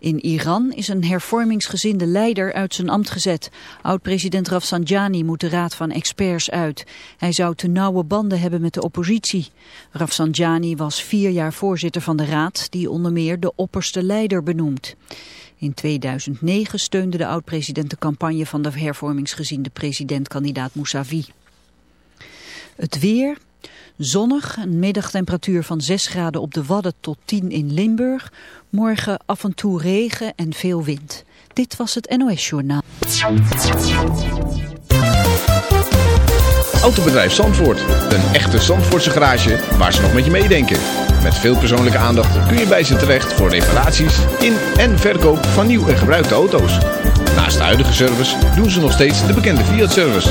In Iran is een hervormingsgezinde leider uit zijn ambt gezet. Oud-president Rafsanjani moet de raad van experts uit. Hij zou te nauwe banden hebben met de oppositie. Rafsanjani was vier jaar voorzitter van de raad, die onder meer de opperste leider benoemt. In 2009 steunde de oud-president de campagne van de hervormingsgezinde presidentkandidaat Mousavi. Het weer, zonnig, een middagtemperatuur van 6 graden op de Wadden tot 10 in Limburg. Morgen af en toe regen en veel wind. Dit was het NOS Journaal. Autobedrijf Zandvoort. Een echte Zandvoortse garage waar ze nog met je meedenken. Met veel persoonlijke aandacht kun je bij ze terecht voor reparaties in en verkoop van nieuw en gebruikte auto's. Naast de huidige service doen ze nog steeds de bekende Fiat-service.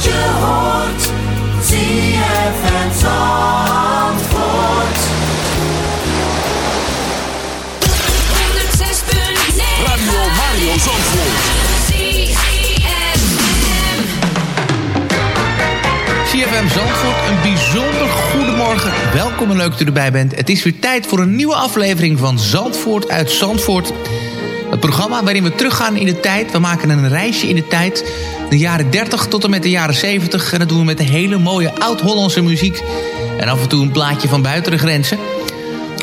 Je hoort. ZFM Zandvoort. 106.9 Radio Zandvoort. CFM Zandvoort, een bijzonder goedemorgen. Welkom en leuk dat u erbij bent. Het is weer tijd voor een nieuwe aflevering van Zandvoort uit Zandvoort. Het programma waarin we teruggaan in de tijd. We maken een reisje in de tijd. De jaren 30 tot en met de jaren 70. En dat doen we met de hele mooie oud-Hollandse muziek. En af en toe een plaatje van buiten de grenzen.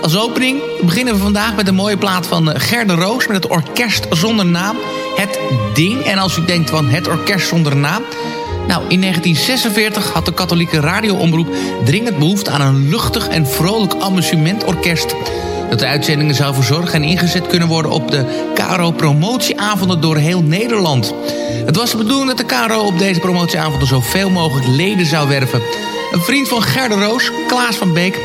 Als opening beginnen we vandaag met een mooie plaat van eh, Gerde Roos... met het orkest zonder naam, Het Ding. En als u denkt van het orkest zonder naam... Nou, in 1946 had de katholieke radioomroep dringend behoefte aan een luchtig en vrolijk amusementorkest. Dat de uitzendingen zou verzorgen en ingezet kunnen worden op de KRO-promotieavonden door heel Nederland. Het was de bedoeling dat de KRO op deze promotieavonden zoveel mogelijk leden zou werven. Een vriend van Gerde Roos, Klaas van Beek,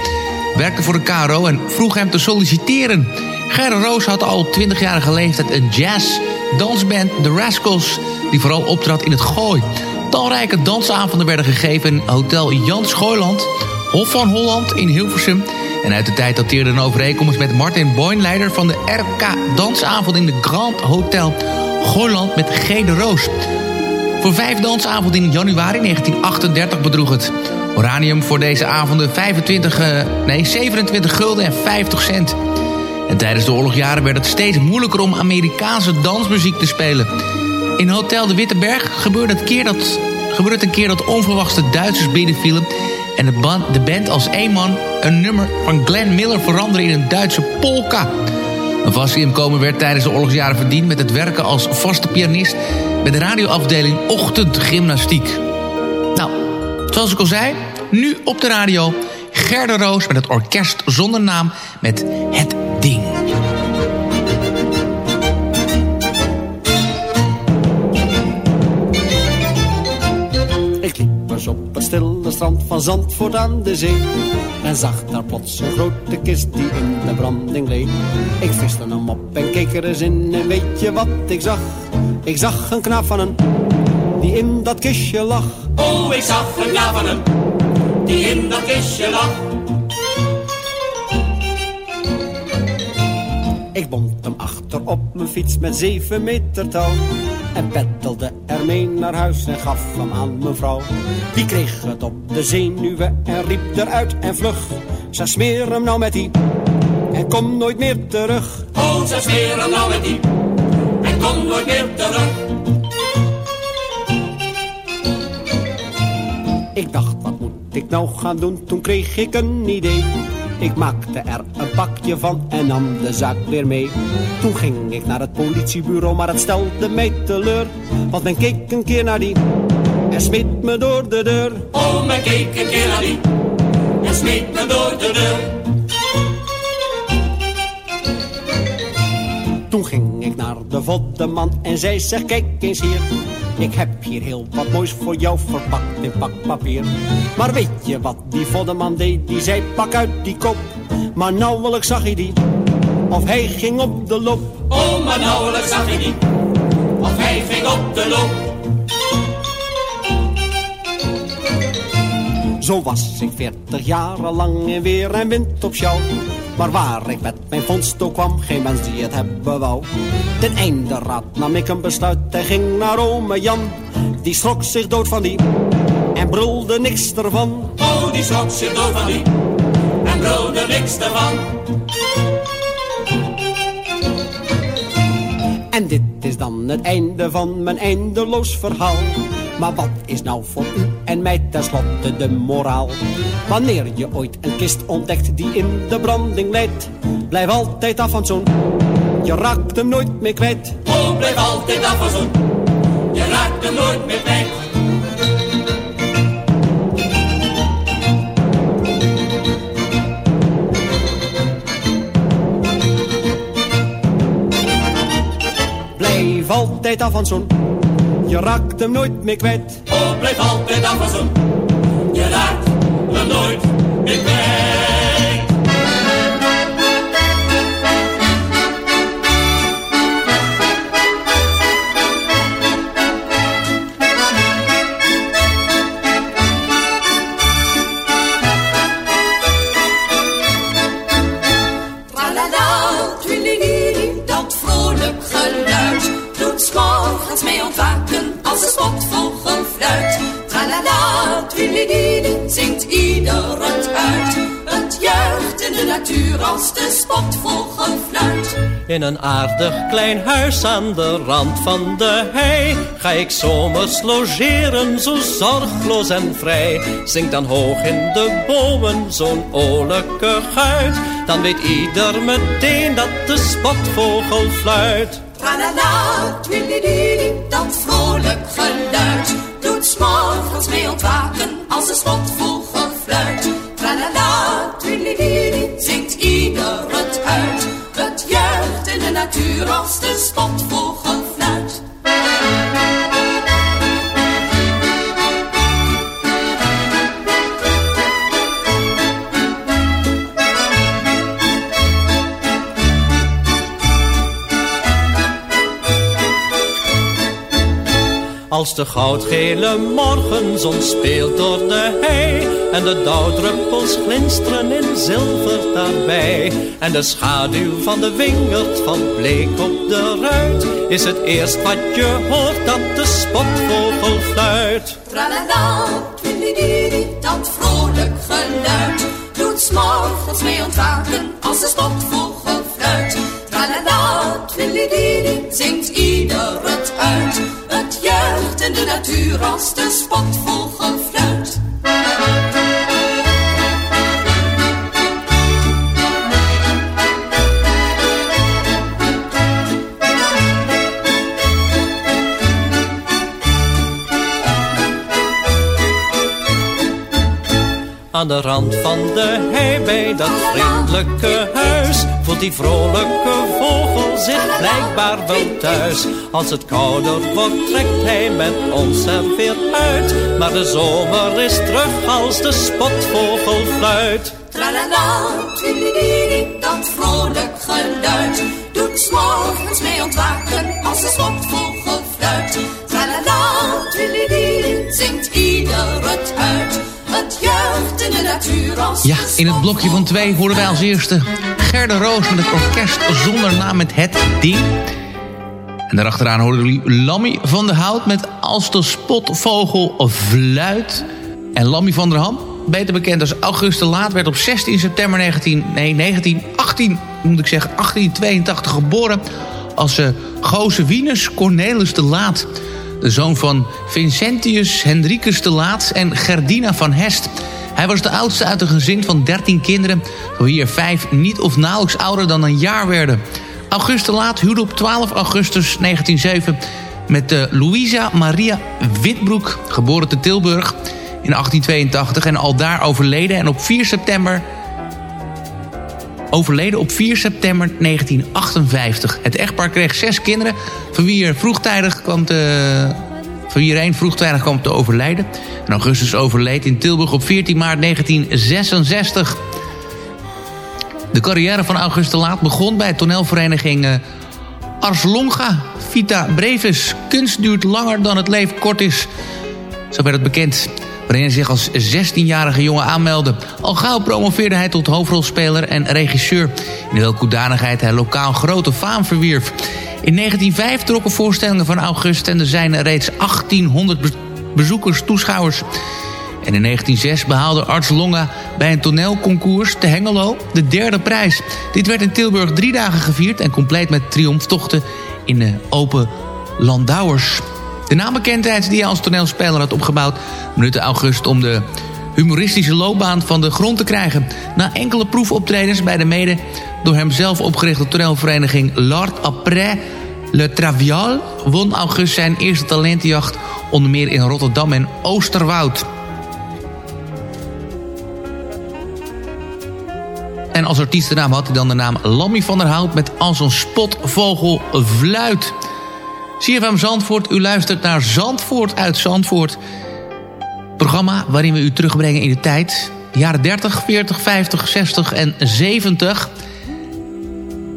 werkte voor de KRO en vroeg hem te solliciteren. Gerda Roos had al op 20-jarige leeftijd een jazz dansband, The Rascals, die vooral optrad in het Gooi. Talrijke dansavonden werden gegeven in Hotel Jan Schooiland, Hof van Holland in Hilversum. En uit de tijd dateerde een overeenkomst met Martin Boyn, leider van de RK Dansavond in de Grand Hotel Gooiland met G. de Roos. Voor vijf dansavonden in januari 1938 bedroeg het Oranium voor deze avonden 25, eh, nee, 27 gulden en 50 cent. En tijdens de oorlogjaren werd het steeds moeilijker om Amerikaanse dansmuziek te spelen. In Hotel de Witte Berg gebeurde het, keer dat, gebeurde het een keer dat onverwachte Duitsers binnenvielen... en de band, de band als één man een nummer van Glenn Miller veranderde in een Duitse polka. Een vast inkomen werd tijdens de oorlogsjaren verdiend met het werken als vaste pianist... bij de radioafdeling Ochtendgymnastiek. Nou, zoals ik al zei, nu op de radio... Gerda Roos met het orkest zonder naam met Het Ding. Op het stille strand van Zandvoort aan de zee En zag daar plots een grote kist die in de branding leek Ik viste hem op en keek er eens in en weet je wat ik zag? Ik zag een knaap van een die in dat kistje lag Oh, ik zag een knaap van hem. Die in dat kistje lag. Ik bond hem achter op mijn fiets met zeven meter touw En peddelde ermee naar huis en gaf hem aan mijn vrouw Die kreeg het op de zenuwen en riep eruit en vlug Ze smeer hem nou met die en kom nooit meer terug Oh, ze smeer hem nou met die. En kom nooit meer terug. Ik dacht wat moet ik nou gaan doen, toen kreeg ik een idee Ik maakte er een pakje van en nam de zaak weer mee. Toen ging ik naar het politiebureau, maar het stelde mij teleur. Want men keek een keer naar die en smeet me door de deur. Oh, men keek een keer naar die en smeet me door de deur. Toen ging ik naar de voddeman en zei zeg kijk eens hier. Ik heb hier heel wat moois voor jou verpakt in pakpapier. Maar weet je wat die voddeman deed? Die zei pak uit die kop. Maar nauwelijks zag hij die. Of hij ging op de loop. Oh, maar nauwelijks zag hij die. Of hij ging op de loop. Zo was ik veertig jaren lang in weer en wind op sjouw. Maar waar ik met mijn vondst ook kwam, geen mens die het hebben wou. Ten einde raad nam ik een besluit en ging naar ome Jan. Die schrok zich dood van die en brulde niks ervan. Oh, die schrok zich dood van die en brulde niks ervan. En dit is dan het einde van mijn eindeloos verhaal. Maar wat is nou voor u en mij tenslotte de moraal? Wanneer je ooit een kist ontdekt die in de branding leidt, blijf altijd af van zo'n. Je raakt hem nooit meer kwijt. Oh, blijf altijd af van zo'n. Je raakt hem nooit meer kwijt. Blijf altijd af van zo'n. Je raakt hem nooit meer kwijt. Oh, blijf altijd af van zo'n. Je raakt hem nooit meer kwijt. De als de spotvogel fluit. In een aardig klein huis aan de rand van de hei Ga ik zomers logeren, zo zorgloos en vrij Zing dan hoog in de bomen zo'n oorlijke guit Dan weet ieder meteen dat de spotvogel fluit Tralala, twililili, dat vrolijk geluid doet 's morgens mee ontwaken als een spotvogel fluit. Tralala, twililili, zingt ieder het uit. Het juicht in de natuur als de spotvogel fluit. Als de goudgele morgenzon speelt door de hei En de dauwdruppels glinsteren in zilver daarbij En de schaduw van de wingerd van bleek op de ruit Is het eerst wat je hoort dat de spotvogel fluit Tralala, dat vrolijk geluid doet 's morgens mee ontwaken als de spotvogel fluit. Tralala, zingt ieder het uit. Het juicht in de natuur als de spotvogel fluit. Aan de rand van de hei bij dat vriendelijke huis Voelt die vrolijke zich blijkbaar wel thuis Als het kouder wordt trekt hij met ons er weer uit Maar de zomer is terug als de spotvogel fluit Tralala, twililili, dat vrolijk geluid doet 's morgens mee ontwaken als de spotvogel fluit. Tralala, twililili, zingt ieder het uit. Ja, in het blokje van twee horen wij als eerste Gerda Roos met het orkest zonder naam met Het Ding. En daarachteraan hoorden we Lammy van der Hout met Als de spotvogel fluit. En Lammy van der Ham, beter bekend als August de Laat... werd op 16 september 19, nee, 1918, moet ik zeggen, 1882 geboren... als uh, Goze Cornelis de Laat... De zoon van Vincentius Hendrikus de Laat en Gerdina van Hest. Hij was de oudste uit een gezin van 13 kinderen... van wie er vijf niet of nauwelijks ouder dan een jaar werden. Auguste Laat huwde op 12 augustus 1907 met uh, Louisa Maria Witbroek, geboren te Tilburg in 1882 en al daar overleden. En op 4 september overleden op 4 september 1958. Het echtpaar kreeg zes kinderen, van wie er vroegtijdig kwam te, van wie er één vroegtijdig kwam te overlijden. En Augustus overleed in Tilburg op 14 maart 1966. De carrière van Auguste Laat begon bij toneelvereniging uh, Ars Longa. Vita Brevis. Kunst duurt langer dan het leven kort is. Zo werd het bekend waarin hij zich als 16-jarige jongen aanmeldde. Al gauw promoveerde hij tot hoofdrolspeler en regisseur... in welke hoedanigheid hij lokaal grote faam verwierf. In 1905 trokken voorstellingen van August en er zijn reeds 1800 bezoekers, toeschouwers... En in 1906 behaalde Arts Longa bij een toneelconcours te Hengelo de derde prijs. Dit werd in Tilburg drie dagen gevierd en compleet met triomftochten in de open landauers. De naambekendheid die hij als toneelspeler had opgebouwd... benutte August om de humoristische loopbaan van de grond te krijgen. Na enkele proefoptredens bij de mede door hem zelf opgerichte toneelvereniging L'Art Après Le Travial... won August zijn eerste talentenjacht onder meer in Rotterdam en Oosterwoud. En als artiestennaam had hij dan de naam Lammy van der Hout... met als een spotvogel fluit... CFM Zandvoort, u luistert naar Zandvoort uit Zandvoort. Programma waarin we u terugbrengen in de tijd. De jaren 30, 40, 50, 60 en 70.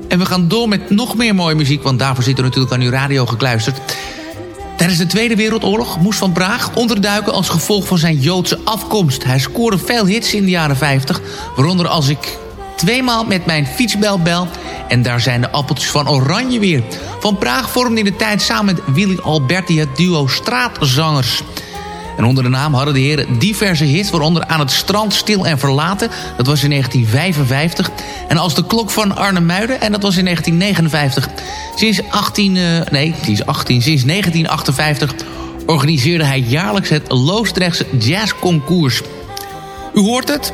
En we gaan door met nog meer mooie muziek... want daarvoor zit er natuurlijk aan uw radio gekluisterd. Tijdens de Tweede Wereldoorlog moest Van Praag onderduiken... als gevolg van zijn Joodse afkomst. Hij scoorde veel hits in de jaren 50... waaronder Als ik tweemaal met mijn fietsbel bel... en daar zijn de appeltjes van oranje weer... Van Praag vormde in de tijd samen met Willy Alberti het duo Straatzangers. En onder de naam hadden de heren diverse hits, waaronder Aan het strand stil en verlaten. Dat was in 1955. En Als de klok van Arne Muiden, en dat was in 1959. Sinds 18, uh, nee, sinds 18, sinds 1958 organiseerde hij jaarlijks het Loosdrechtse Jazzconcours. U hoort het?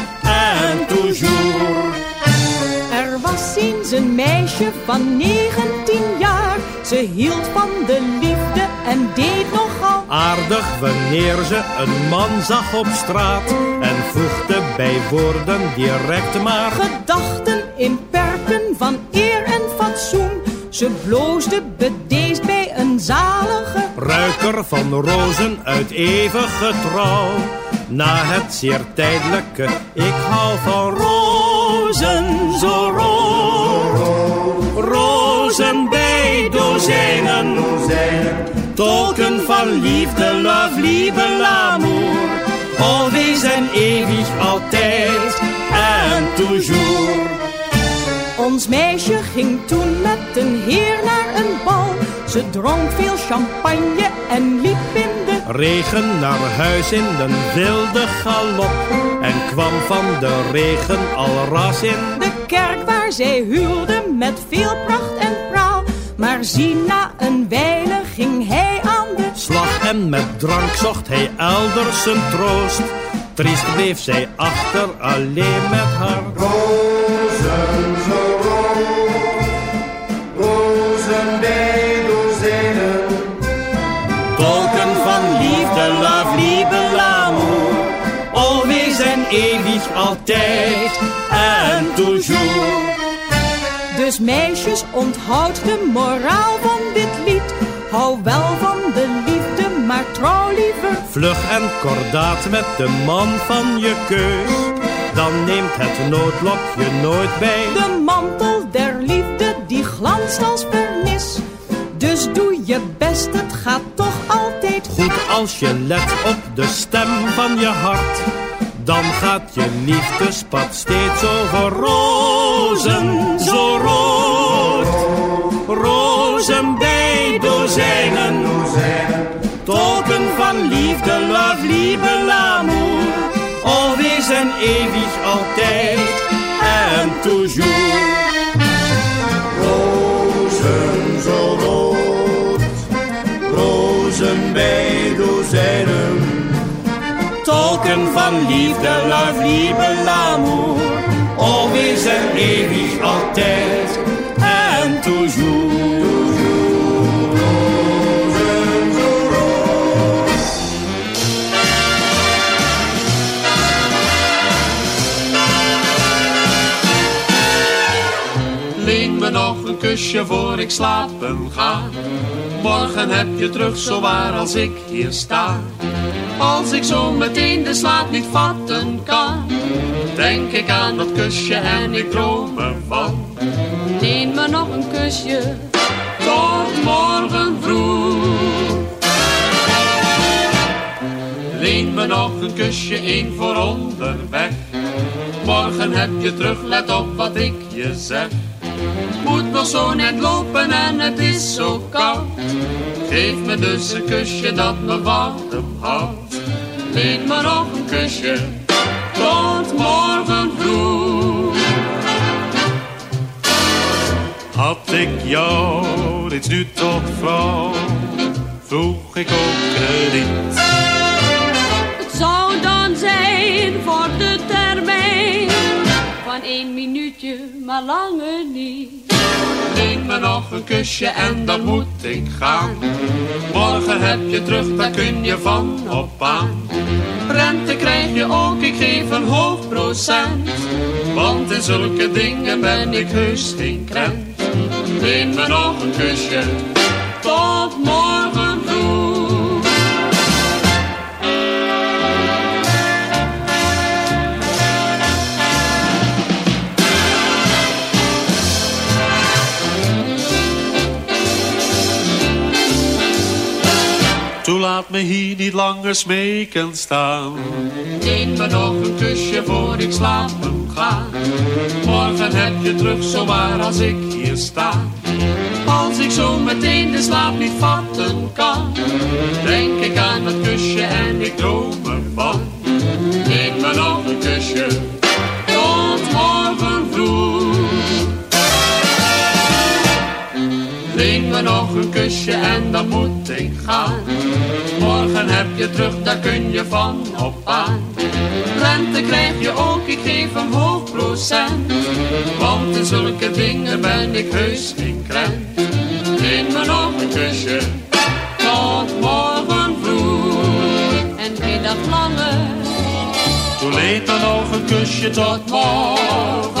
meisje van 19 jaar, ze hield van de liefde en deed nogal aardig wanneer ze een man zag op straat en voegde bij woorden direct maar gedachten in perken van eer en fatsoen. Ze bloosde bedeesd bij een zalige ruiker van rozen uit eeuwige trouw. Na het zeer tijdelijke, ik hou van rozen zo rood. Token van liefde, love, lieve, l'amour. Always en eeuwig, altijd en toujours. Ons meisje ging toen met een heer naar een bal ze dronk veel champagne en liep in de regen naar huis in den wilde galop. En kwam van de regen al ras in de kerk waar zij huwde met veel pracht en praal. Maar zie, na een wijle ging hij slag en met drank zocht hij elders zijn troost. Triest bleef zij achter alleen met haar rozen zo rood, rozen eeuwig, altijd en toujours. Dus meisjes, onthoud de moraal van dit lied. Hou wel van de liefde, maar trouw liever. Vlug en kordaat met de man van je keus. Dan neemt het noodlokje nooit bij. De mantel der liefde, die glanst als vernis. Dus doe je best, het gaat toch altijd goed als je let op de stem van je hart Dan gaat je liefdespad steeds over rozen, zo rood. Rozen bij dozijnen, liebe, l'amour. Always en eeuwig, altijd en toujours. Rozen zo rood, rozen bij dozijnen. Tolken van liefde, love, liebe, l'amour. Always en eeuwig, altijd kusje voor ik slapen ga. Morgen heb je terug zo waar als ik hier sta. Als ik zo meteen de slaap niet vatten kan, denk ik aan dat kusje en ik droom ervan. Leen me nog een kusje. Tot morgen vroeg. Leen me nog een kusje, één voor onderweg. Morgen heb je terug, let op wat ik je zeg. Moet nog zo net lopen en het is zo koud. Geef me dus een kusje dat me warm houdt. Leen me nog een kusje, tot morgen vroeg. Had ik jou reeds nu tot vrouw, vroeg ik ook krediet. Het zou dan zijn voor de termijn van één minuutje, maar langer niet. Leen me nog een kusje en dan moet ik gaan. Morgen heb je terug, daar kun je van op aan. Rente krijg je ook, ik geef een hoog procent. Want in zulke dingen ben ik heus geen krent. Leen me nog een kusje, Laat me hier niet langer smeken staan. Leen me nog een kusje voor ik slapen ga. Morgen heb je terug zo waar als ik hier sta. Als ik zo meteen de slaap niet vatten kan, denk ik aan dat kusje en ik droom ervan. Leen me nog een kusje, me nog een kusje en dan moet ik gaan. Morgen heb je terug, daar kun je van op aan. Rente krijg je ook, ik geef een hoog procent. Want in zulke dingen ben ik heus geen krent. Leen me nog een kusje, tot morgen vroeg. En geen dag langer, Toen leed nog een kusje tot morgen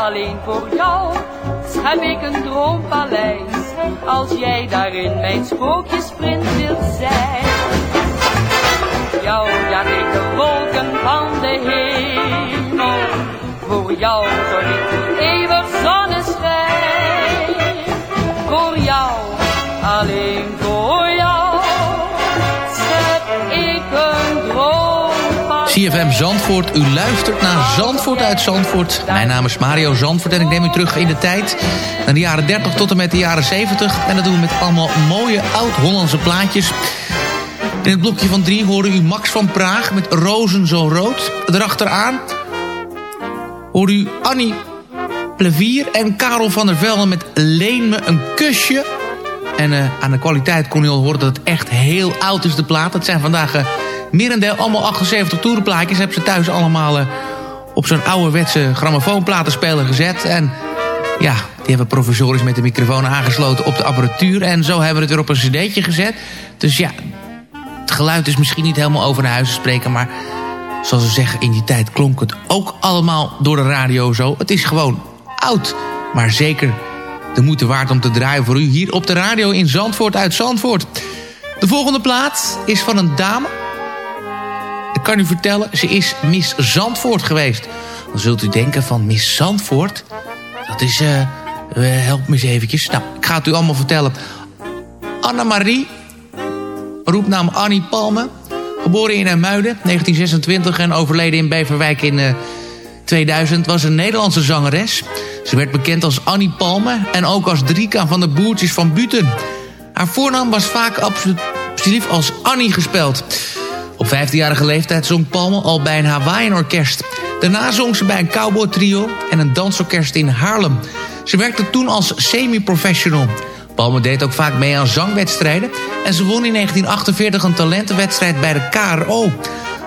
Alleen voor jou, schep ik een droompaleis. Als jij daarin mijn sprookjesprins wilt zijn. Jou jaag ik de wolken van de hemel. Voor jou zorg ik eeuwig zonneschijn. Voor jou, alleen CFM Zandvoort, u luistert naar Zandvoort uit Zandvoort. Mijn naam is Mario Zandvoort en ik neem u terug in de tijd... naar de jaren 30 tot en met de jaren 70. En dat doen we met allemaal mooie oud-Hollandse plaatjes. In het blokje van drie hoorde u Max van Praag met Rozen zo rood. Erachteraan hoorde u Annie Plevier en Karel van der Velde met Leen me een kusje. En eh, aan de kwaliteit kon u al horen dat het echt heel oud is, de plaat. Het zijn vandaag eh, merendeel allemaal 78 toerenplaatjes. Hebben ze thuis allemaal eh, op zo'n ouderwetse grammofoonplatenspeler gezet. En ja, die hebben professorisch met de microfoon aangesloten op de apparatuur. En zo hebben we het weer op een cd'tje gezet. Dus ja, het geluid is misschien niet helemaal over naar huis te spreken... maar zoals ze zeggen, in die tijd klonk het ook allemaal door de radio zo. Het is gewoon oud, maar zeker de moeite waard om te draaien voor u... hier op de radio in Zandvoort uit Zandvoort. De volgende plaat is van een dame. Ik kan u vertellen, ze is Miss Zandvoort geweest. Dan zult u denken van Miss Zandvoort... dat is... Uh, help me eens eventjes. Nou, ik ga het u allemaal vertellen. Anna-Marie, roepnaam Annie Palme... Geboren in Muiden, 1926 en overleden in Beverwijk in uh, 2000... was een Nederlandse zangeres. Ze werd bekend als Annie Palme en ook als Drika van de Boertjes van Buten. Haar voornaam was vaak absoluut als Annie gespeld. Op 15-jarige leeftijd zong Palme al bij een Hawaiian-orkest. Daarna zong ze bij een cowboy trio en een dansorkest in Haarlem. Ze werkte toen als semi-professional... Palme deed ook vaak mee aan zangwedstrijden... en ze won in 1948 een talentenwedstrijd bij de KRO.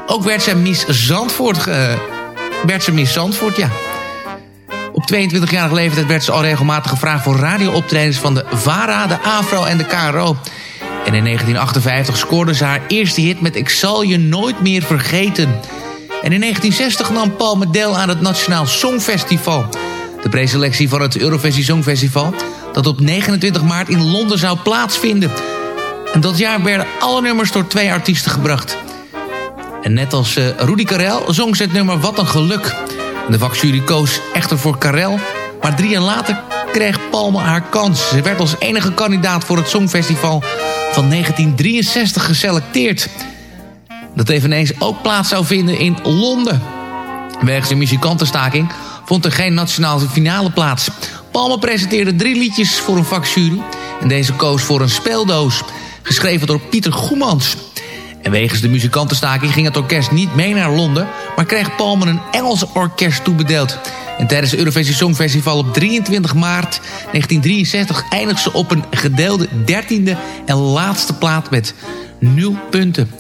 Ook werd ze Miss Zandvoort... Ge... werd ze Miss Zandvoort, ja. Op 22-jarige leeftijd werd ze al regelmatig gevraagd... voor radiooptredens van de VARA, de AFRO en de KRO. En in 1958 scoorde ze haar eerste hit met Ik zal je nooit meer vergeten. En in 1960 nam Palme deel aan het Nationaal Songfestival... De preselectie van het Eurovisie Songfestival... dat op 29 maart in Londen zou plaatsvinden. En dat jaar werden alle nummers door twee artiesten gebracht. En net als uh, Rudy Karel zong ze het nummer Wat een Geluk. De vakjury koos echter voor Karel... maar drie jaar later kreeg Palme haar kans. Ze werd als enige kandidaat voor het Songfestival van 1963 geselecteerd. Dat eveneens ook plaats zou vinden in Londen. Wegens een muzikantenstaking vond er geen nationale finale plaats. Palme presenteerde drie liedjes voor een vakjury. En deze koos voor een speeldoos, geschreven door Pieter Goemans. En wegens de muzikantenstaking ging het orkest niet mee naar Londen... maar kreeg Palme een Engels orkest toebedeeld. En tijdens het Eurovisie Songfestival op 23 maart 1963... eindigde ze op een gedeelde dertiende en laatste plaat met nul punten.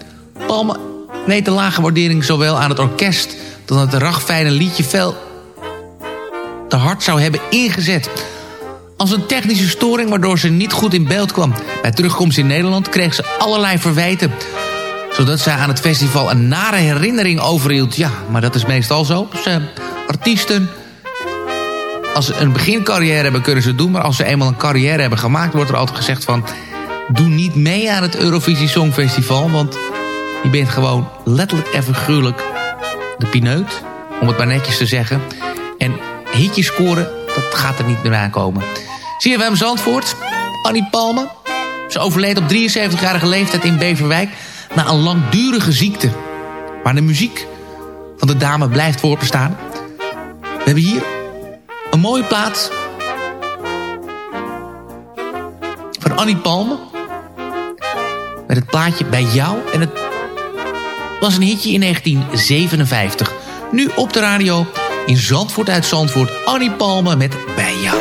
Palme weet de lage waardering zowel aan het orkest... dan het ragfijne liedje veel te hard zou hebben ingezet. Als een technische storing waardoor ze niet goed in beeld kwam. Bij terugkomst in Nederland kreeg ze allerlei verwijten. Zodat zij aan het festival een nare herinnering overhield. Ja, maar dat is meestal zo. Dus, uh, artiesten, als ze een begincarrière hebben, kunnen ze doen. Maar als ze eenmaal een carrière hebben gemaakt, wordt er altijd gezegd van... Doe niet mee aan het Eurovisie Songfestival, want je bent gewoon letterlijk en figuurlijk de pineut. Om het maar netjes te zeggen. En hitjes scoren, dat gaat er niet meer aankomen. CFM Zandvoort, Annie Palme. Ze overleed op 73-jarige leeftijd in Beverwijk... na een langdurige ziekte. Maar de muziek van de dame blijft voortbestaan. We hebben hier een mooie plaat... van Annie Palme. Met het plaatje Bij jou. En het was een hitje in 1957. Nu op de radio in Zandvoort uit Zandvoort. Annie Palme met Bij jou.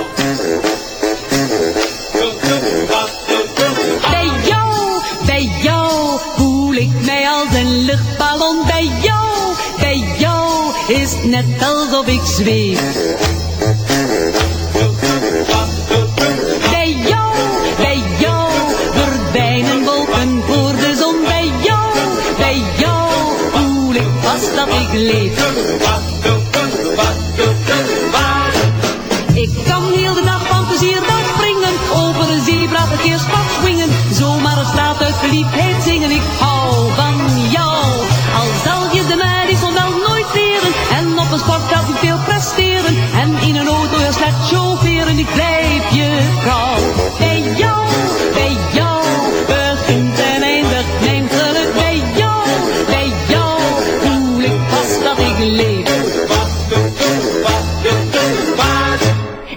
Net alsof ik zweef. Bij jou, bij jou verdwijnen wolken voor de zon. Bij jou, bij jou voel ik vast dat ik leef.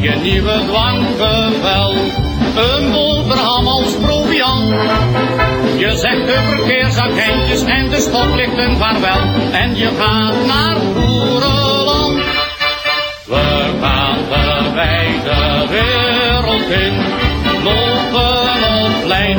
je nieuwe dwangbevel een boterham als proviant. Je zegt de verkeersagentjes en de stoplichten vaarwel en je gaat naar Boerenland. We gaan de wijde wereld in, lopen op lijn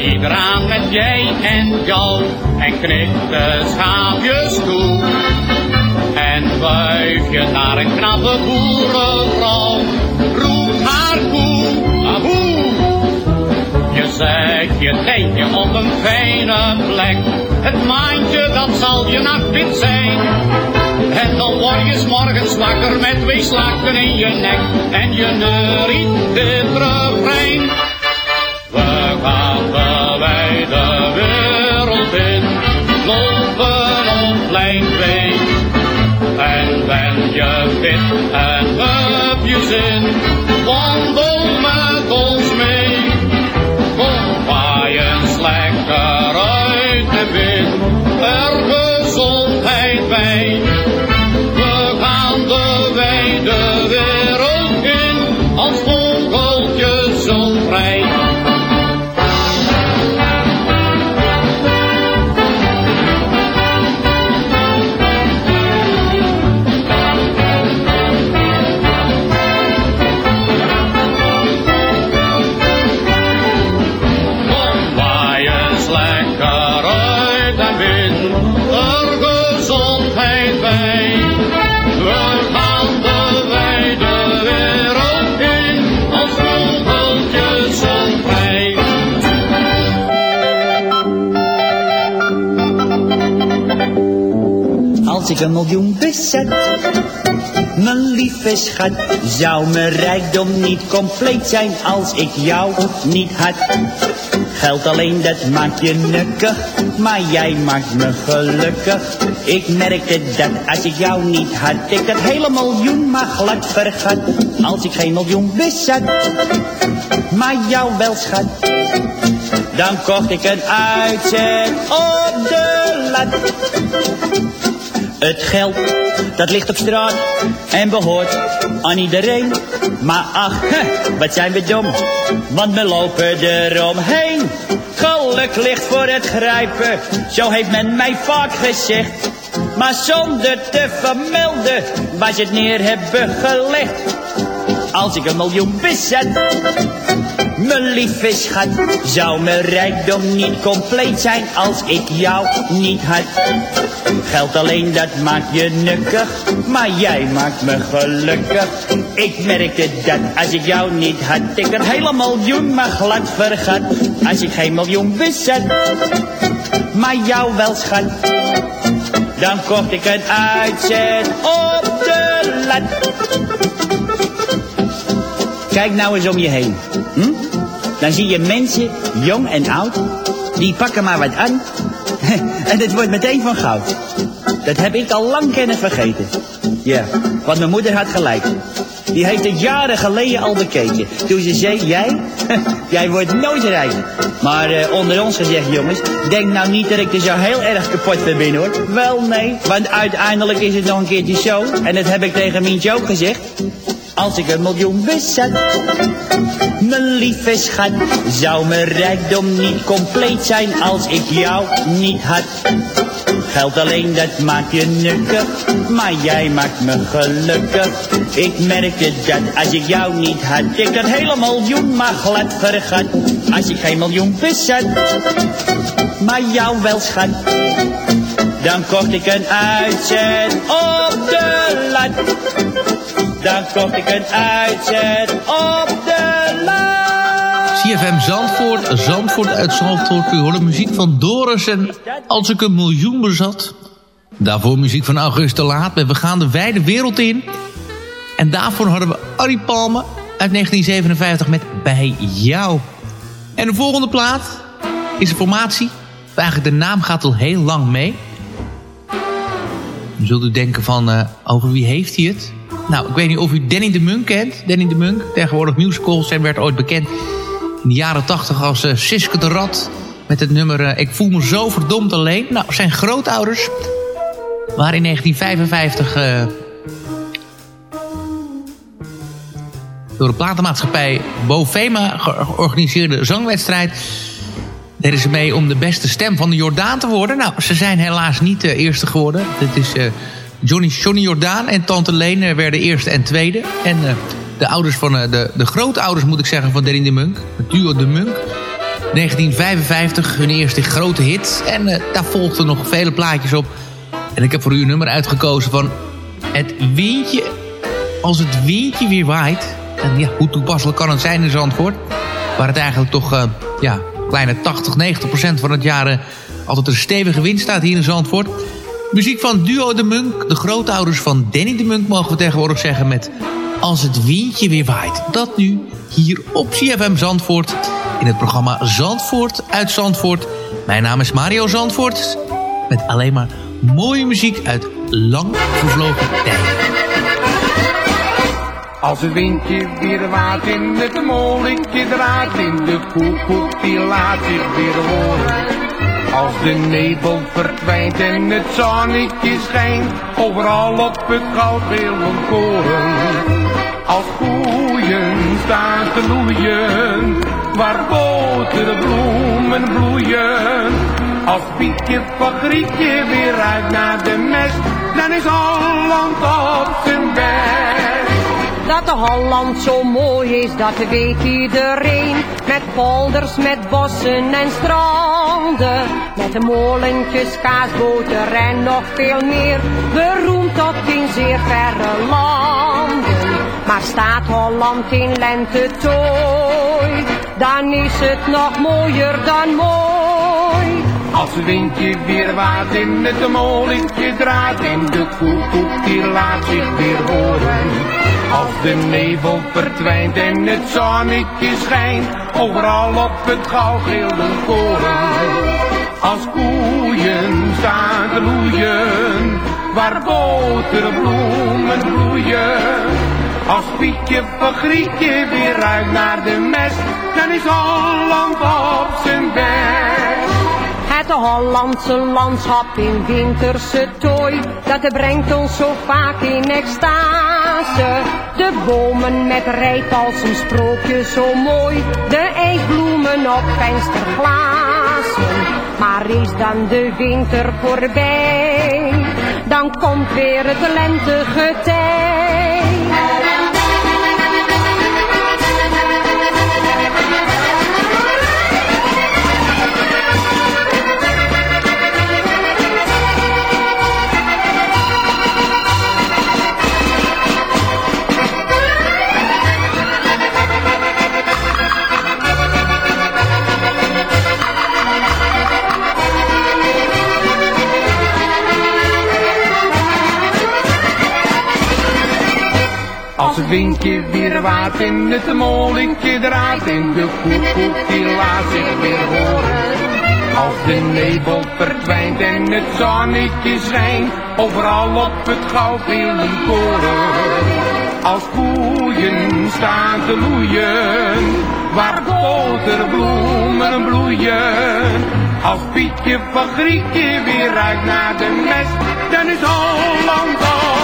ieder aan met jij en jou en knikt de schaapjes toe. En wuif je naar een knappe boerenvrouw, roep haar koe, ahoe. Je zet je teentje op een fijne plek, het maandje dat zal je nachtwit zijn. En dan word je morgens wakker met twee slakken in je nek en je neuriet dit refrein. Gaan de wereld in, lopen op lijn 2. En ben je fit en heb je zin, wandel met ons mee. Kom waaien lekker uit de wind, er gezondheid bij. We gaan de wijde wereld in, als vogeltjes Ik een miljoen bezet, mijn lieve schat, zou mijn rijkdom niet compleet zijn als ik jou niet had. Geld alleen, dat maakt je nukkig, maar jij maakt me gelukkig. Ik merkte dat als ik jou niet had, ik dat hele miljoen maar glad vergat. Als ik geen miljoen bezat, maar jou wel schat. Dan kocht ik een uitzet op de lat. Het geld, dat ligt op straat en behoort aan iedereen. Maar ach, wat zijn we dom, want we lopen eromheen. Geluk ligt voor het grijpen, zo heeft men mij vaak gezegd. Maar zonder te vermelden waar ze het neer hebben gelegd. Als ik een miljoen bezet, mijn lieve schat, zou mijn rijkdom niet compleet zijn als ik jou niet had. Geld alleen, dat maakt je nukkig, maar jij maakt me gelukkig. Ik merkte dat als ik jou niet had, ik dat hele miljoen maar glad vergat. Als ik geen miljoen bezat, maar jou wel schat. Dan kocht ik een uitzet op de lat. Kijk nou eens om je heen. Hm? Dan zie je mensen, jong en oud, die pakken maar wat aan. en het wordt meteen van goud. Dat heb ik al lang kennen vergeten. Ja, want mijn moeder had gelijk. Die heeft het jaren geleden al bekeken. Toen ze zei, jij, jij wordt nooit rijk. Maar eh, onder ons gezegd, jongens, denk nou niet dat ik er zo heel erg kapot mee ben, hoor. Wel, nee, want uiteindelijk is het nog een keertje zo. En dat heb ik tegen Mientje ook gezegd. Als ik een miljoen bezat, mijn lieve schat, zou mijn rijkdom niet compleet zijn als ik jou niet had. Geld alleen, dat maakt je nukkig, maar jij maakt me gelukkig. Ik merkte dat als ik jou niet had, ik dat hele miljoen maar glad vergat. Als ik geen miljoen bezat, maar jou wel schat. Dan kocht ik een uitzet op de lat. Dan kocht ik een uitzet op de. CFM Zandvoort, Zandvoort uit Zandvoort. U hoort muziek van Doris en Als ik een miljoen bezat. Daarvoor muziek van Auguste Laat met We gaan de wijde wereld in. En daarvoor hadden we Arie Palme uit 1957 met Bij jou. En de volgende plaat is een formatie. Eigenlijk de naam gaat al heel lang mee. Dan zult u denken van, uh, over wie heeft hij het? Nou, ik weet niet of u Danny de Munk kent. Danny de Munk, tegenwoordig musicals en werd ooit bekend in de jaren tachtig als uh, Siske de Rat. Met het nummer uh, Ik voel me zo verdomd alleen. Nou, zijn grootouders waren in 1955... Uh, door de platenmaatschappij Bovema georganiseerde zangwedstrijd... deden ze mee om de beste stem van de Jordaan te worden. Nou, ze zijn helaas niet de eerste geworden. Dit is Johnny, Johnny Jordaan en Tante Leen werden eerste en tweede. En de ouders van uh, de, de grootouders, moet ik zeggen, van Danny de Munk. Het duo de Munk. 1955, hun eerste grote hit. En uh, daar volgden nog vele plaatjes op. En ik heb voor u een nummer uitgekozen van... Het windje, als het windje weer waait. En ja, hoe toepasselijk kan het zijn in Zandvoort? Waar het eigenlijk toch, uh, ja, kleine 80, 90 procent van het jaar... altijd een stevige wind staat hier in Zandvoort. Muziek van Duo de Munk. De grootouders van Danny de Munk mogen we tegenwoordig zeggen met als het windje weer waait. Dat nu hier op CFM Zandvoort in het programma Zandvoort uit Zandvoort. Mijn naam is Mario Zandvoort met alleen maar mooie muziek uit lang vervlogen tijden. Als het windje weer waait in het molentje draait in de koekoek die laat zich weer horen. Als de nebel verdwijnt en het zonnetje schijnt, overal op het goudgele koren. Als koeien staan te loeien, waar boterbloemen bloeien. Als Pietje van Grietje weer uit naar de mest, dan is Holland op zijn best. Dat de Holland zo mooi is, dat weet iedereen. Met polders, met bossen en stranden. Met de molentjes, kaasboter en nog veel meer. Beroemd tot in zeer verre landen. Maar staat Holland in lente tooi, dan is het nog mooier dan mooi. Als het windje weer waait in het molentje draait en de koekoek die laat zich weer horen. Als de nevel verdwijnt en het zonnetje schijnt, overal op het goudgele koren. Als koeien staan te loeien, waar boterbloemen bloeien. Als Pietje van Grietje weer ruikt naar de mest, dan is Holland op zijn best. Het Hollandse landschap in winterse tooi, dat brengt ons zo vaak in extase. De bomen met rijp als een sprookje zo mooi, de ijsbloemen op vensterglazen. Maar is dan de winter voorbij, dan komt weer het lentegetij. Windje weer waait in het molentje draait en de koekoek die laat zich weer horen. Als de nebel verdwijnt en het zonnetje schijnt, overal op het goudgele koren. Als koeien staan te loeien, waar boterbloemen bloeien. Als Pietje van Grietje weer ruikt naar de mest, dan is Holland op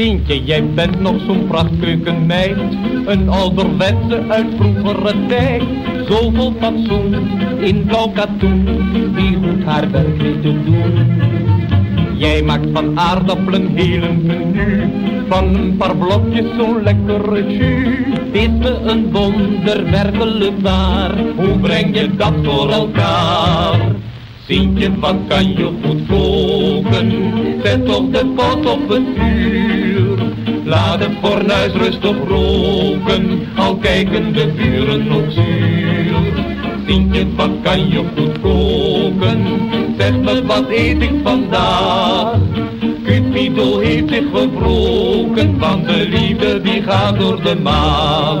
Tientje, jij bent nog zo'n prachtkeukenmeid, een ouderwetse uit vroegere tijd. Zo vol fatsoen, in blauw katoen, die goed haar werk weet te doen. Jij maakt van aardappelen heel een menu, van een paar blokjes zo'n lekkere jus. Is me een wonder werkelijk waar, hoe breng je dat voor elkaar? Zientje, wat kan je goed koken, zet toch de pot op het vuur. Laat het fornuis rustig roken, al kijken de buren nog zuur. Zientje, wat kan je goed koken, zeg me wat eet ik vandaag. Cupido heeft zich gewroken, want de liefde die gaat door de maag.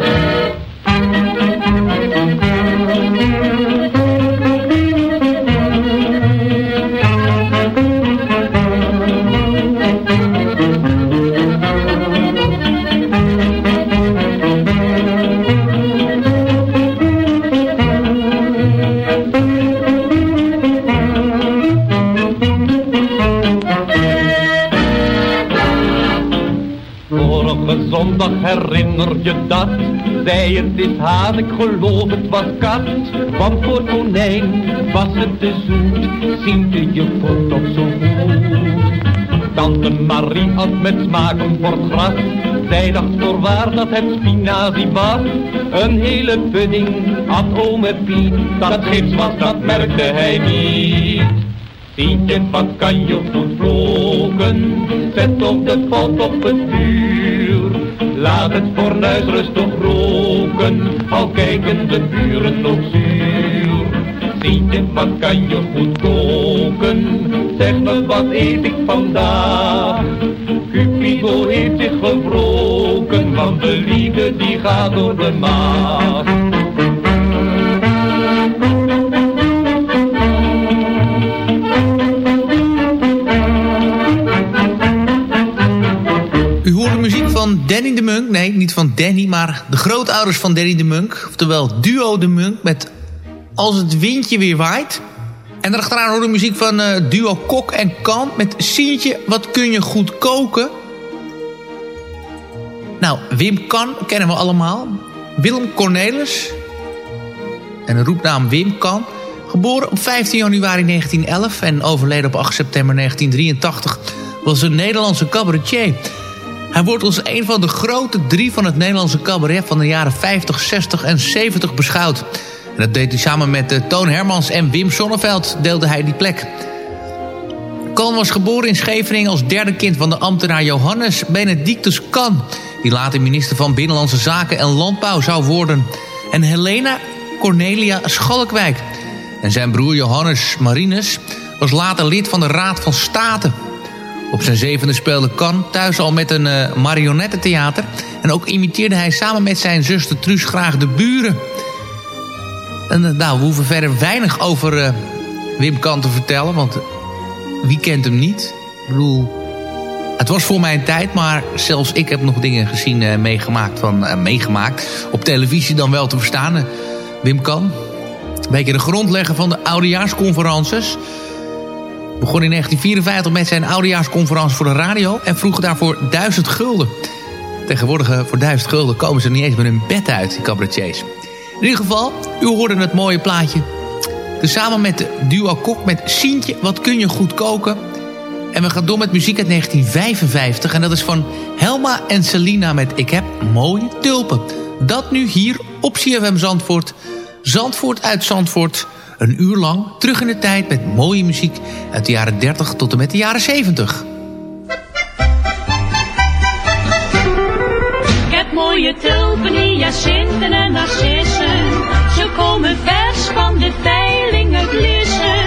Zondag herinner je dat? Zij het is haan, ik geloof het was kat. Want voor konijn was het te zoet, ziende je vond toch zo goed. Tante Marie had met smaak een bord gras. Zij dacht voorwaar dat het spinazie was. Een hele pudding had ome Piet. Dat het gips was, dat merkte hij niet. Tientje, wat kan je goed vlogen? Zet toch de pot op het vuur. Laat het fornuis rustig roken, al kijken de buren nog zuur. Tientje, wat kan je goed koken? Zeg me, wat eet ik vandaag? Cupido heeft zich gewroken, want de liefde die gaat door de maag. Danny de Munk. Nee, niet van Danny, maar de grootouders van Danny de Munk. Oftewel Duo de Munk met Als het windje weer waait. En daarachteraan hoorde muziek van uh, Duo Kok en Kan met Sientje, wat kun je goed koken? Nou, Wim Kan kennen we allemaal. Willem Cornelis. En een roepnaam Wim Kan. Geboren op 15 januari 1911 en overleden op 8 september 1983... was een Nederlandse cabaretier... Hij wordt als een van de grote drie van het Nederlandse cabaret... van de jaren 50, 60 en 70 beschouwd. En dat deed hij samen met uh, Toon Hermans en Wim Sonneveld deelde hij die plek. Kan was geboren in Scheveningen als derde kind van de ambtenaar Johannes Benedictus Kan... die later minister van Binnenlandse Zaken en Landbouw zou worden. En Helena Cornelia Schalkwijk. En zijn broer Johannes Marinus was later lid van de Raad van State... Op zijn zevende speelde Kan thuis al met een uh, marionettentheater. En ook imiteerde hij samen met zijn zuster Truus graag de buren. En uh, nou, we hoeven verder weinig over uh, Wim Kan te vertellen. Want wie kent hem niet? Ik bedoel, het was voor mijn tijd. Maar zelfs ik heb nog dingen gezien, meegemaakt, van, meegemaakt. Op televisie dan wel te verstaan. Wim Kan. Een beetje de grondlegger van de oudejaarsconferences begon in 1954 met zijn oudejaarsconferentie voor de radio... en vroeg daarvoor duizend gulden. Tegenwoordig eh, voor duizend gulden komen ze niet eens met hun bed uit, die cabaretiers. In ieder geval, u hoorde het mooie plaatje. Samen met de duo Kok met Sientje, wat kun je goed koken... En we gaan door met muziek uit 1955. En dat is van Helma en Selina met Ik heb mooie tulpen. Dat nu hier op CFM Zandvoort. Zandvoort uit Zandvoort. Een uur lang terug in de tijd met mooie muziek uit de jaren 30 tot en met de jaren 70. Ik heb mooie tulpen, hyacinten en narcissen. Ze komen vers van de veilingen blissen.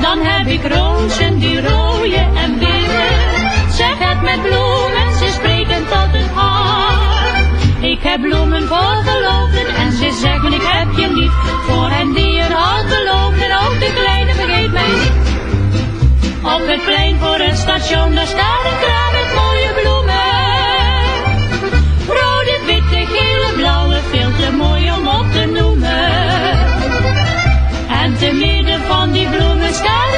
Dan heb ik rozen die rooien en witte. Zeg het met bloemen, Ik heb bloemen voor geloofden en ze zeggen ik heb je lief. Voor hen die er al geloofden, ook de kleine vergeet mij niet. Op het plein voor het station, daar staat een kraam met mooie bloemen. Rode, witte, gele, blauwe, veel te mooi om op te noemen. En te midden van die bloemen staat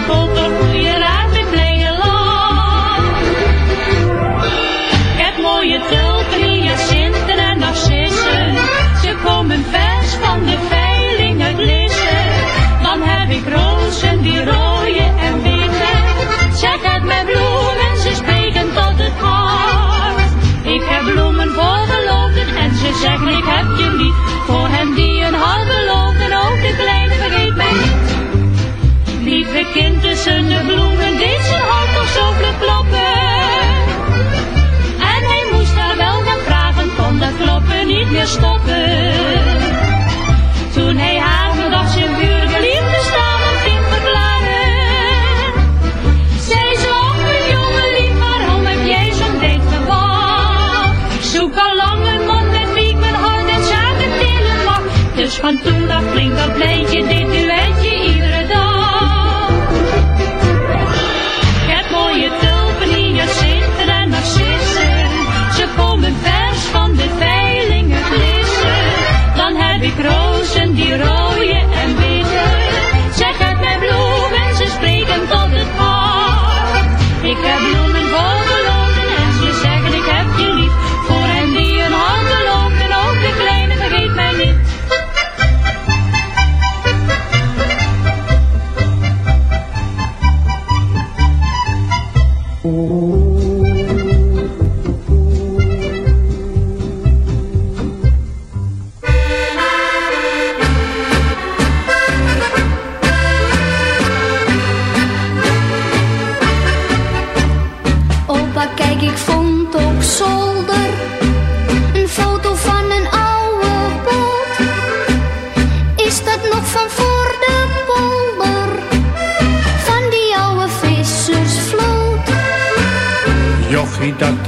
Ik kocht een goede raaf en bleef lang. Ik heb mooie tulpen, ja cinten en narcissen. Ze komen vers van de veiling uit Lissen. Dan heb ik rozen die rooien en winden. Zeg het met bloemen, ze spreken tot het hart. Ik heb bloemen voor geloften en ze zeggen ik heb je niet. kind tussen de bloemen deed zijn hart nog zo kloppen. En hij moest daar wel naar vragen, kon dat kloppen niet meer stoppen. Toen hij haar dag zijn huurgeliefde staan en ging verklaren. Zij zag een jongen lief, waarom heb jij zo'n ding gewacht? Zoek al lang een man met wie ik mijn hart en zaken delen mag. Dus van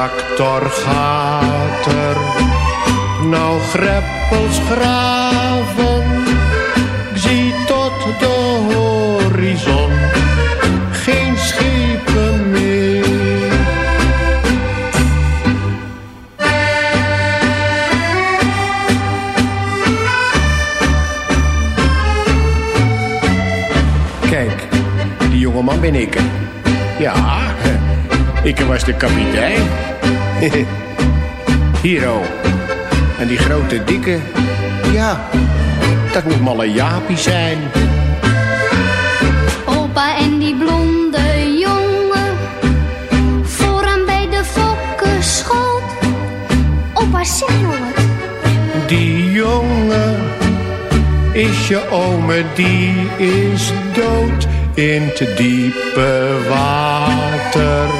tractor gaat er nou greppels graven. Ik zie tot de horizon geen schepen meer. Kijk, die jongeman ben ik. Ik was de kapitein. Hier oh. En die grote dikke, ja, dat moet malle Jaapie zijn. Opa en die blonde jongen, vooraan bij de fokkenschoot. Opa, zeg nou wat. Die jongen is je ome, die is dood in te diepe water.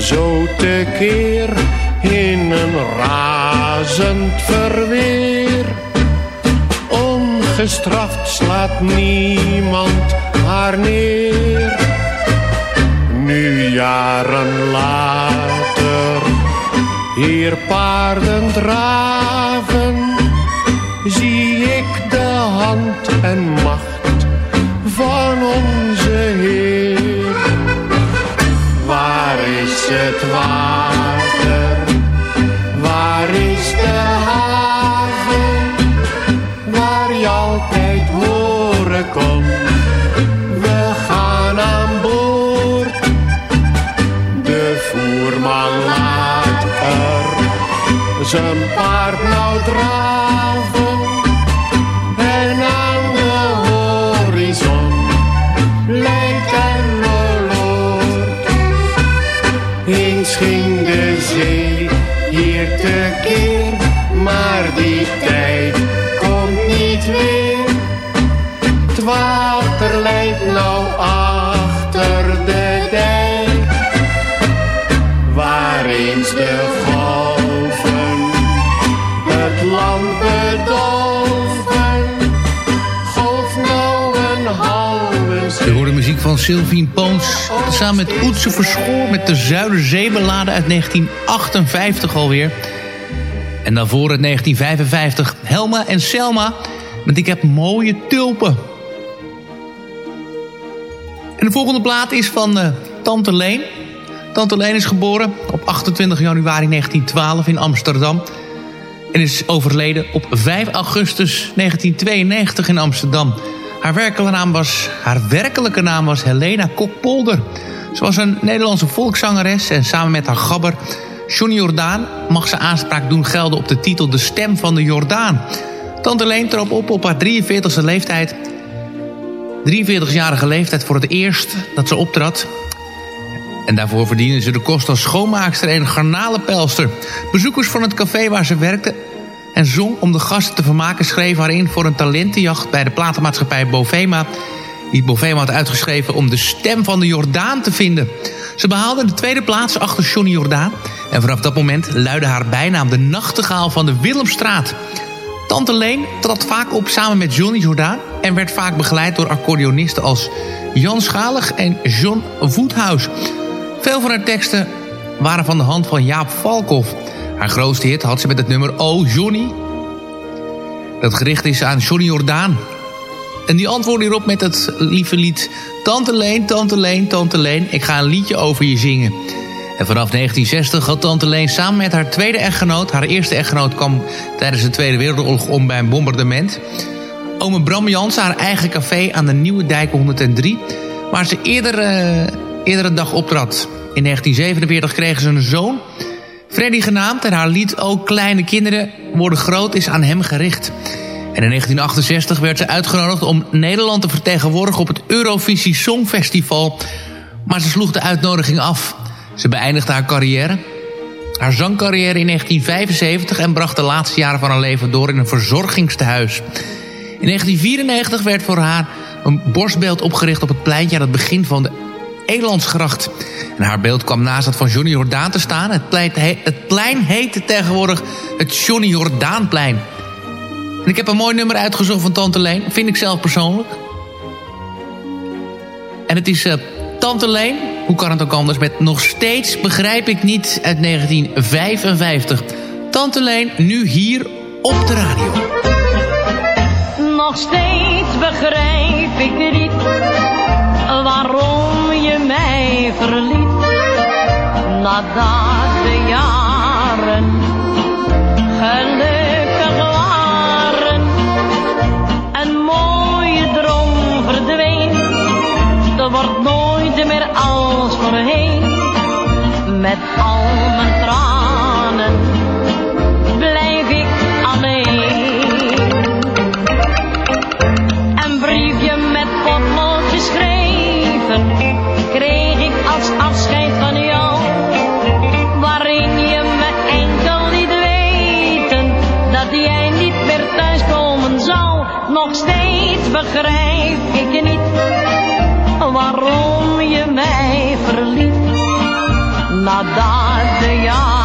zo tekeer in een razend verweer. Ongestraft slaat niemand haar neer. Nu jaren later, hier paarden draven, zie ik de hand en water? Waar is de haven? Waar je altijd horen kon. We gaan aan boord. De voerman laat er zijn paard nou draven. Sylvie Poons. Samen met Oetse Verschoor met de Zuiderzeebeladen uit 1958 alweer. En daarvoor in 1955 Helma en Selma met Ik heb mooie tulpen. En de volgende plaat is van uh, Tante Leen. Tante Leen is geboren op 28 januari 1912 in Amsterdam. En is overleden op 5 augustus 1992 in Amsterdam. Haar werkelijke naam was, haar werkelijke naam was Helena Kokpolder. Ze was een Nederlandse volkszangeres en samen met haar gabber Johnny Jordaan mag ze aanspraak doen gelden op de titel De Stem van de Jordaan. Tante Leen trok op op haar 43e leeftijd. 43-jarige leeftijd voor het eerst dat ze optrad. En daarvoor verdiende ze de kost als schoonmaakster en garnalenpelster. Bezoekers van het café waar ze werkte en zong om de gasten te vermaken... schreef haar in voor een talentenjacht bij de platenmaatschappij Bovema... die Bovema had uitgeschreven om de stem van de Jordaan te vinden. Ze behaalde de tweede plaats achter Johnny Jordaan... en vanaf dat moment luidde haar bijnaam de nachtegaal van de Willemstraat... Tante Leen trad vaak op samen met Johnny Jordaan... en werd vaak begeleid door accordeonisten als Jan Schalig en John Voethuis. Veel van haar teksten waren van de hand van Jaap Valkhoff. Haar grootste hit had ze met het nummer Oh Johnny. Dat gericht is aan Johnny Jordaan. En die antwoordde hierop met het lieve lied... Tante Leen, Tante Leen, Tante Leen, ik ga een liedje over je zingen... En vanaf 1960 had Tante Leen samen met haar tweede echtgenoot... haar eerste echtgenoot kwam tijdens de Tweede Wereldoorlog om bij een bombardement... Ome Bram Jans haar eigen café aan de Nieuwe Dijk 103... waar ze eerder, uh, eerder dag optrad. In 1947 kregen ze een zoon, Freddy genaamd... en haar lied Ook kleine kinderen worden groot is aan hem gericht. En in 1968 werd ze uitgenodigd om Nederland te vertegenwoordigen... op het Eurovisie Songfestival... maar ze sloeg de uitnodiging af... Ze beëindigde haar carrière, haar zangcarrière in 1975... en bracht de laatste jaren van haar leven door in een verzorgingstehuis. In 1994 werd voor haar een borstbeeld opgericht op het pleintje... aan het begin van de Elandsgracht. En haar beeld kwam naast dat van Johnny Jordaan te staan. Het plein, het heette tegenwoordig het Johnny Jordaanplein. En ik heb een mooi nummer uitgezocht van Tante Leen. Vind ik zelf persoonlijk. En het is uh, Tante Leen, hoe kan het ook anders, met Nog Steeds Begrijp Ik Niet uit 1955. Tante Leen, nu hier op de radio. Nog steeds begrijp ik niet waarom mij verliet. Nadat de jaren gelukkig waren, een mooie droom verdween. Er wordt nooit meer als voorheen. Met al mijn tranen begrijp ik niet waarom je mij verliet. Nadat de jaren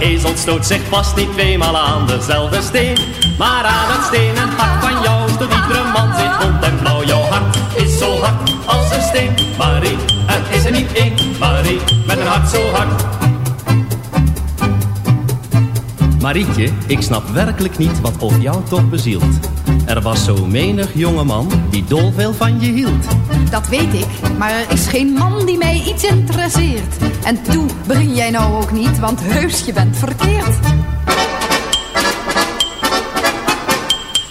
ezel stoot zich vast niet tweemaal aan dezelfde steen. Maar aan het stenen hart van jou stoot iedere man zich rond en blauw. Jouw hart is zo hard als een steen. Marie, er is er niet één. Marie, met een hart zo hard. Marietje, ik snap werkelijk niet wat of jou toch bezielt. Er was zo menig jongeman die dolveel van je hield. Dat weet ik, maar er is geen man die mij iets interesseert. En toe, begin jij nou ook niet, want heus, je bent verkeerd.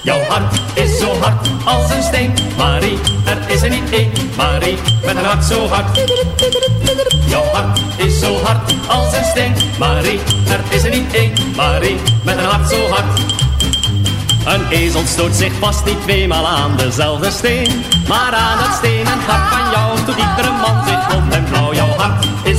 Jouw hart is zo hard als een steen. Marie, er is er niet één. Marie, met een hart zo hard. Jouw hart is zo hard als een steen. Marie, er is er niet één. Marie, met een hart zo hard. Een ezel stoot zich vast niet tweemaal aan dezelfde steen. Maar aan het stenen hart van jou stoot iedere man zich rond en blauw. Jouw hart is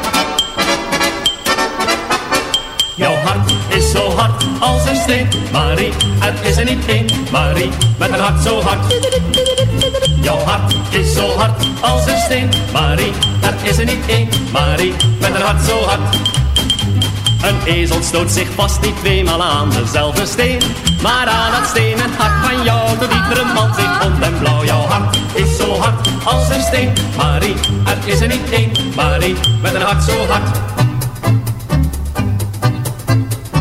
Als een steen. Marie, er is er niet één. Marie, met een hart zo hard. Jouw hart is zo hard als een steen. Marie, er is er niet één. Marie, met een hart zo hard. Een ezel stoot zich vast niet tweemaal aan dezelfde steen. Maar aan het stenen hart van jou doet iedere man zich rond en blauw. Jouw hart is zo hard als een steen. Marie, er is er niet één. Marie, met een hart zo hard.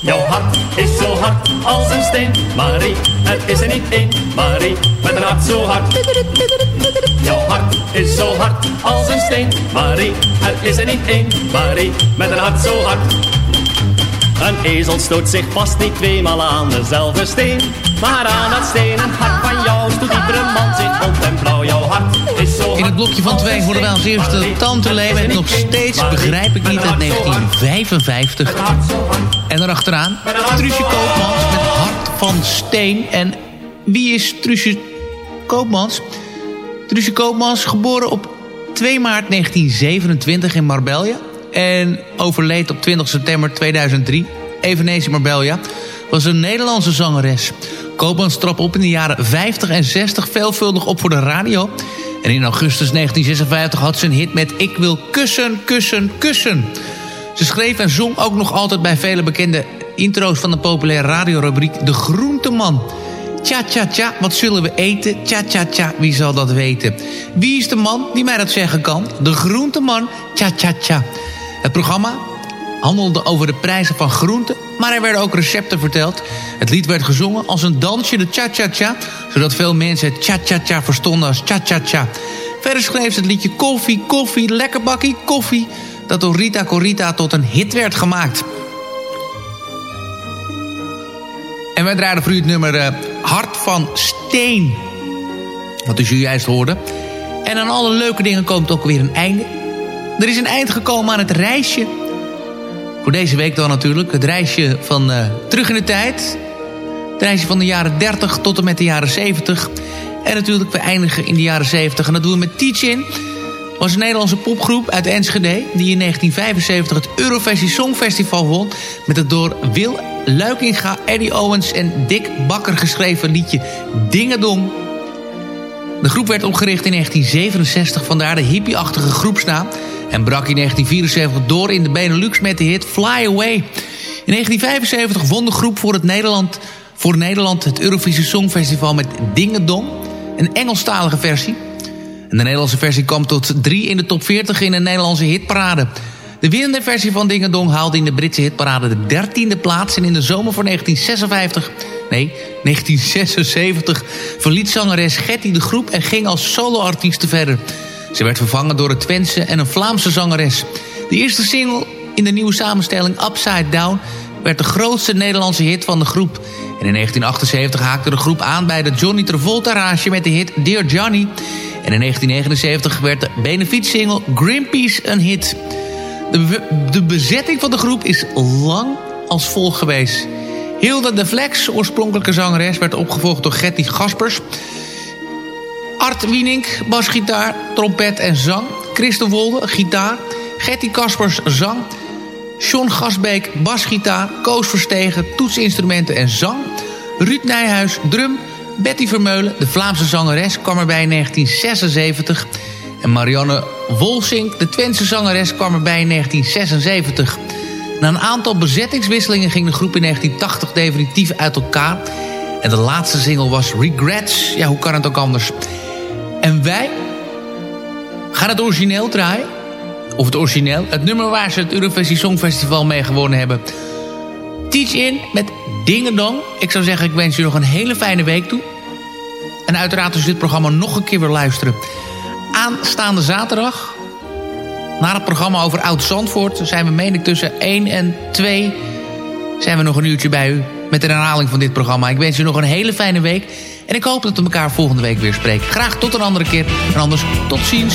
Jouw hart is zo hard als een steen. Marie, er is er niet één. Marie, met een hart zo hard. Jouw hart is zo hard als een steen. Marie, er is er niet één. Marie, met een hart zo hard. Een ezel stoot zich vast niet tweemaal aan dezelfde steen. Maar aan het stenen hart van jou stoot iedere man zich rond en blauw. Jouw hart is zo. In het blokje van twee hoorden wij als eerste Tante Lee met nog steeds begrijp ik niet uit 1955. En daarachteraan Truusje Koopmans met Hart van Steen. En wie is Truusje Koopmans? Truusje Koopmans, geboren op 2 maart 1927 in Marbella. En overleed op 20 september 2003, eveneens Marbella. Was een Nederlandse zangeres. Koopmans trap op in de jaren 50 en 60 veelvuldig op voor de radio. En in augustus 1956 had ze een hit met Ik wil kussen, kussen, kussen. Ze schreef en zong ook nog altijd bij vele bekende intro's van de populaire radiorubriek De Groenteman. Tja, tja, tja, wat zullen we eten? Tja, tja, tja, wie zal dat weten? Wie is de man die mij dat zeggen kan? De groenteman, tja, tja, tja. Het programma handelde over de prijzen van groenten... maar er werden ook recepten verteld. Het lied werd gezongen als een dansje, de tja... zodat veel mensen het tja verstonden als tja. Verder schreef ze het liedje Koffie, Koffie, Lekker bakkie, Koffie... dat door Rita Corita tot een hit werd gemaakt. En wij draaiden voor u het nummer uh, Hart van Steen. Wat u zojuist hoorde. En aan alle leuke dingen komt ook weer een einde. Er is een eind gekomen aan het reisje. Voor deze week dan natuurlijk. Het reisje van uh, terug in de tijd. Het reisje van de jaren 30 tot en met de jaren 70. En natuurlijk we eindigen in de jaren 70. En dat doen we met Teach-In. was een Nederlandse popgroep uit Enschede... die in 1975 het Eurovisie Songfestival won... met het door Wil Luikinga, Eddie Owens en Dick Bakker geschreven liedje Dingedong. De groep werd opgericht in 1967, vandaar de hippie-achtige groepsnaam... en brak in 1974 door in de Benelux met de hit Fly Away. In 1975 won de groep voor, het Nederland, voor Nederland het Eurovisie Songfestival met Dingedong... een Engelstalige versie. En de Nederlandse versie kwam tot drie in de top 40 in de Nederlandse hitparade... De winnende versie van Dingedong haalde in de Britse hitparade de dertiende plaats... en in de zomer van 1956, nee, 1976... verliet zangeres Getty de groep en ging als soloartieste verder. Ze werd vervangen door een Twentse en een Vlaamse zangeres. De eerste single in de nieuwe samenstelling Upside Down werd de grootste Nederlandse hit van de groep. En in 1978 haakte de groep aan bij de Johnny Travolta-rage met de hit Dear Johnny. En in 1979 werd de benefietsingle Greenpeace een hit. De, bezetting van de groep is lang als volgt geweest. Hilda de Flex, oorspronkelijke zangeres, werd opgevolgd door Getty Gaspers. Art Wienink, basgitaar, trompet en zang. Christen Wolde, gitaar. Getty Kaspers, zang. John Gasbeek, basgitaar. Koos Verstegen, toetsinstrumenten en zang. Ruud Nijhuis, drum. Betty Vermeulen, de Vlaamse zangeres, kwam erbij in 1976. En Marianne Wolsink, de Twentse zangeres, kwam erbij in 1976. Na een aantal bezettingswisselingen ging de groep in 1980 definitief uit elkaar. En de laatste single was Regrets. Ja, hoe kan het ook anders? En wij gaan het origineel draaien. Of het origineel. Het nummer waar ze het Eurovisie Songfestival mee gewonnen hebben. Teach In met Dingedong. Ik zou zeggen, ik wens je nog een hele fijne week toe. En uiteraard als je dit programma nog een keer wil luisteren. Aanstaande zaterdag. Na het programma over Oud-Zandvoort zijn we meen tussen 1 en 2... zijn we nog een uurtje bij u met een herhaling van dit programma. Ik wens u nog een hele fijne week. En ik hoop dat we elkaar volgende week weer spreken. Graag tot een andere keer. En anders tot ziens.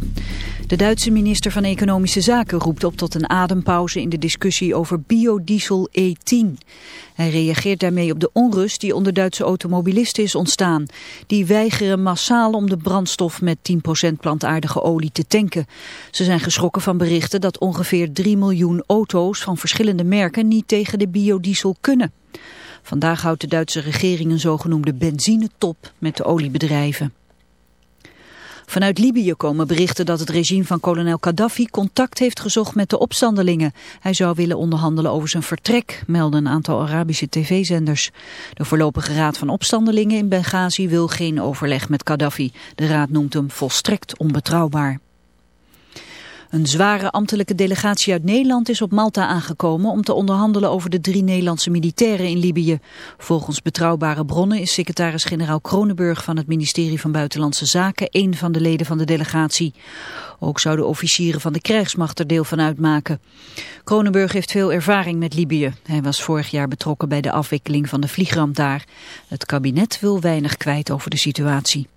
De Duitse minister van Economische Zaken roept op tot een adempauze in de discussie over biodiesel E10. Hij reageert daarmee op de onrust die onder Duitse automobilisten is ontstaan. Die weigeren massaal om de brandstof met 10% plantaardige olie te tanken. Ze zijn geschrokken van berichten dat ongeveer 3 miljoen auto's van verschillende merken niet tegen de biodiesel kunnen. Vandaag houdt de Duitse regering een zogenoemde benzinetop met de oliebedrijven. Vanuit Libië komen berichten dat het regime van kolonel Gaddafi contact heeft gezocht met de opstandelingen. Hij zou willen onderhandelen over zijn vertrek, melden een aantal Arabische tv-zenders. De voorlopige raad van opstandelingen in Benghazi wil geen overleg met Gaddafi. De raad noemt hem volstrekt onbetrouwbaar. Een zware ambtelijke delegatie uit Nederland is op Malta aangekomen om te onderhandelen over de drie Nederlandse militairen in Libië. Volgens betrouwbare bronnen is secretaris-generaal Kronenburg van het ministerie van Buitenlandse Zaken een van de leden van de delegatie. Ook zouden officieren van de krijgsmacht er deel van uitmaken. Kronenburg heeft veel ervaring met Libië. Hij was vorig jaar betrokken bij de afwikkeling van de vliegramp daar. Het kabinet wil weinig kwijt over de situatie.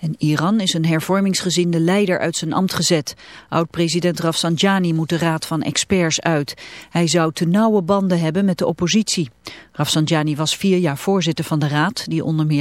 En Iran is een hervormingsgezinde leider uit zijn ambt gezet. Oud-president Rafsanjani moet de raad van experts uit. Hij zou te nauwe banden hebben met de oppositie. Rafsanjani was vier jaar voorzitter van de raad, die onder meer